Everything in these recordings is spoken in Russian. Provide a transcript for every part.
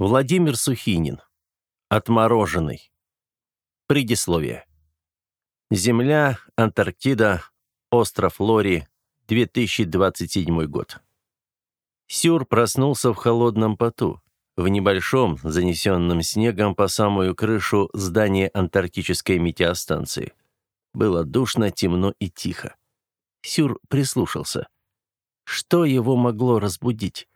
Владимир Сухинин. Отмороженный. Предисловие. Земля, Антарктида, остров Лори, 2027 год. Сюр проснулся в холодном поту, в небольшом, занесенном снегом по самую крышу здания антарктической метеостанции. Было душно, темно и тихо. Сюр прислушался. Что его могло разбудить?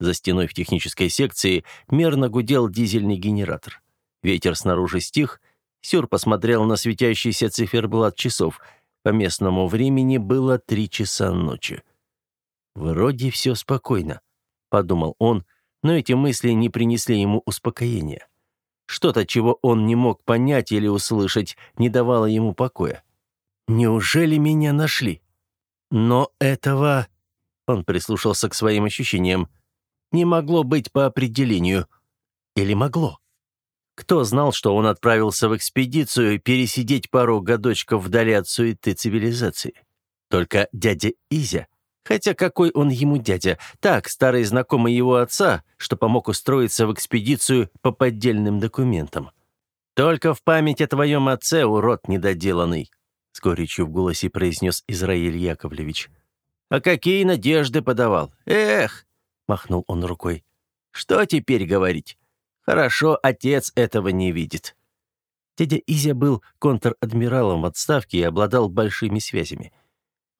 За стеной в технической секции мерно гудел дизельный генератор. Ветер снаружи стих. Сюр посмотрел на светящийся циферблат часов. По местному времени было три часа ночи. «Вроде все спокойно», — подумал он, но эти мысли не принесли ему успокоения. Что-то, чего он не мог понять или услышать, не давало ему покоя. «Неужели меня нашли?» «Но этого...» Он прислушался к своим ощущениям не могло быть по определению. Или могло? Кто знал, что он отправился в экспедицию пересидеть пару годочков вдали от суеты цивилизации? Только дядя Изя. Хотя какой он ему дядя? Так, старый знакомый его отца, что помог устроиться в экспедицию по поддельным документам. «Только в память о твоем отце, урод недоделанный», — с горечью в голосе произнес Израиль Яковлевич. «А какие надежды подавал? Эх, махнул он рукой. Что теперь говорить? Хорошо, отец этого не видит. Дядя Изя был контр-адмиралом в отставке и обладал большими связями.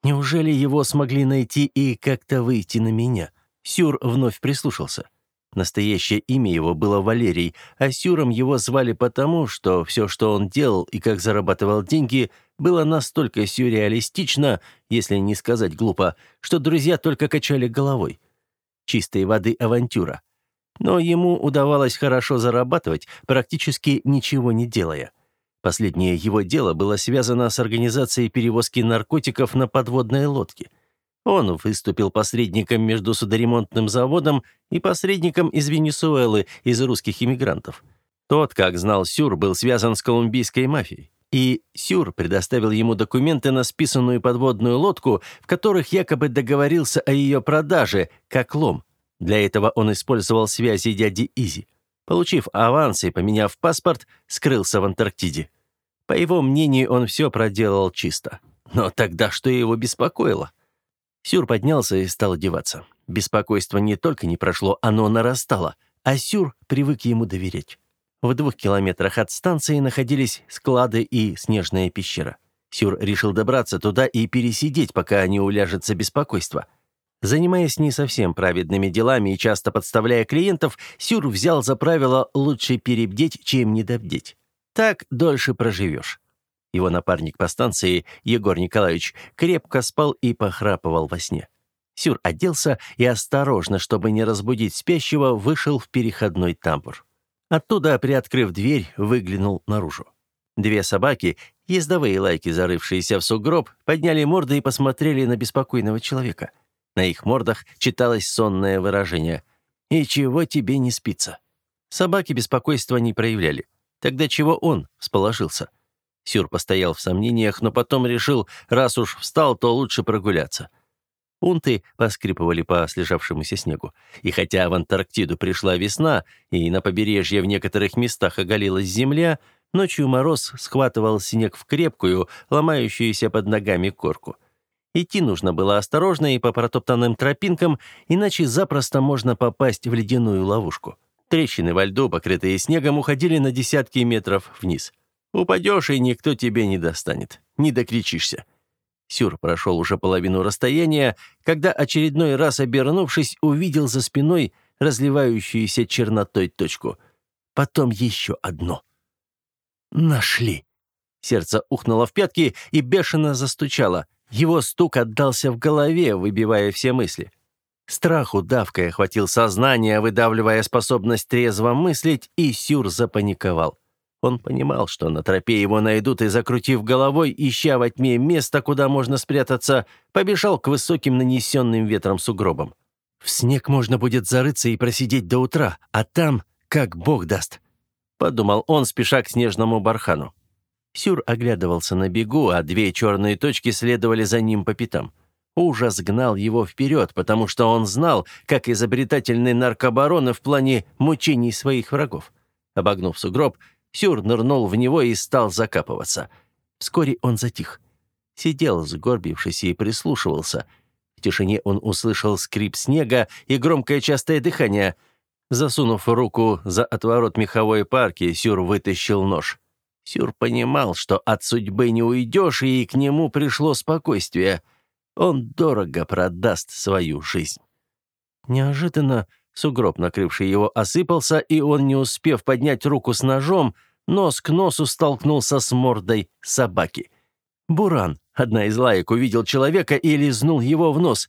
Неужели его смогли найти и как-то выйти на меня? Сюр вновь прислушался. Настоящее имя его было Валерий, а Сюром его звали потому, что все, что он делал и как зарабатывал деньги, было настолько сюрреалистично, если не сказать глупо, что друзья только качали головой чистой воды авантюра. Но ему удавалось хорошо зарабатывать, практически ничего не делая. Последнее его дело было связано с организацией перевозки наркотиков на подводной лодке. Он выступил посредником между судоремонтным заводом и посредником из Венесуэлы, из русских иммигрантов. Тот, как знал Сюр, был связан с колумбийской мафией. И Сюр предоставил ему документы на списанную подводную лодку, в которых якобы договорился о ее продаже, как лом. Для этого он использовал связи дяди Изи. Получив аванс и поменяв паспорт, скрылся в Антарктиде. По его мнению, он все проделал чисто. Но тогда что его беспокоило? Сюр поднялся и стал одеваться. Беспокойство не только не прошло, оно нарастало, а Сюр привык ему доверять. В двух километрах от станции находились склады и снежная пещера. Сюр решил добраться туда и пересидеть, пока не уляжется беспокойство. Занимаясь не совсем праведными делами и часто подставляя клиентов, Сюр взял за правило «лучше перебдеть, чем недобдеть». Так дольше проживешь. Его напарник по станции, Егор Николаевич, крепко спал и похрапывал во сне. Сюр оделся и осторожно, чтобы не разбудить спящего, вышел в переходной тамбур. Оттуда, приоткрыв дверь, выглянул наружу. Две собаки, ездовые лайки, зарывшиеся в сугроб, подняли морды и посмотрели на беспокойного человека. На их мордах читалось сонное выражение «И чего тебе не спится?». Собаки беспокойства не проявляли. Тогда чего он всположился? Сюр постоял в сомнениях, но потом решил, раз уж встал, то лучше прогуляться. Унты поскрипывали по слежавшемуся снегу. И хотя в Антарктиду пришла весна, и на побережье в некоторых местах оголилась земля, ночью мороз схватывал снег в крепкую, ломающуюся под ногами корку. Идти нужно было осторожно и по протоптанным тропинкам, иначе запросто можно попасть в ледяную ловушку. Трещины во льду, покрытые снегом, уходили на десятки метров вниз. Упадешь, и никто тебе не достанет. Не докричишься. Сюр прошел уже половину расстояния, когда очередной раз, обернувшись, увидел за спиной разливающуюся чернотой точку. Потом еще одно. «Нашли!» Сердце ухнуло в пятки и бешено застучало. Его стук отдался в голове, выбивая все мысли. Страх удавкой охватил сознание, выдавливая способность трезво мыслить, и Сюр запаниковал. Он понимал, что на тропе его найдут, и, закрутив головой, ища во тьме место, куда можно спрятаться, побежал к высоким нанесенным ветром сугробам. «В снег можно будет зарыться и просидеть до утра, а там, как бог даст», — подумал он, спеша к снежному бархану. Сюр оглядывался на бегу, а две черные точки следовали за ним по пятам. Ужас гнал его вперед, потому что он знал, как изобретательный наркобарон в плане мучений своих врагов. Обогнув сугроб, Сюр нырнул в него и стал закапываться. Вскоре он затих. Сидел, сгорбившись, и прислушивался. В тишине он услышал скрип снега и громкое частое дыхание. Засунув руку за отворот меховой парки, Сюр вытащил нож. Сюр понимал, что от судьбы не уйдешь, и к нему пришло спокойствие. Он дорого продаст свою жизнь. Неожиданно сугроб, накрывший его, осыпался, и он, не успев поднять руку с ножом, нос к носу столкнулся с мордой собаки. Буран, одна из лаек, увидел человека и лизнул его в нос.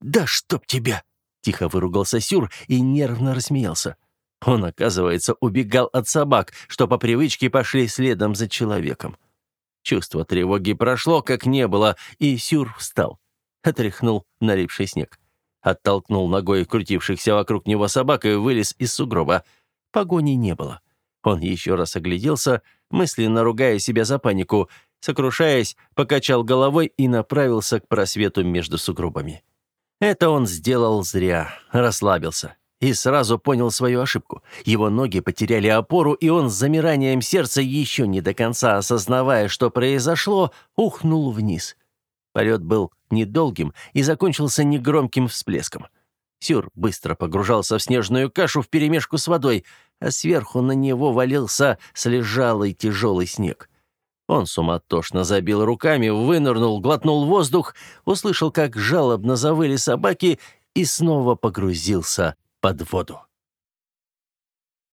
«Да чтоб тебя!» — тихо выругался Сюр и нервно рассмеялся. Он, оказывается, убегал от собак, что по привычке пошли следом за человеком. Чувство тревоги прошло, как не было, и Сюр встал. Отряхнул налипший снег. Оттолкнул ногой крутившихся вокруг него собак и вылез из сугроба. Погони не было. Он еще раз огляделся, мысленно ругая себя за панику, сокрушаясь, покачал головой и направился к просвету между сугробами. Это он сделал зря, расслабился и сразу понял свою ошибку. Его ноги потеряли опору, и он с замиранием сердца, еще не до конца осознавая, что произошло, ухнул вниз. Полет был недолгим и закончился негромким всплеском. Сюр быстро погружался в снежную кашу вперемешку с водой, а сверху на него валился слежалый тяжелый снег. Он суматошно забил руками, вынырнул, глотнул воздух, услышал, как жалобно завыли собаки и снова погрузился под воду.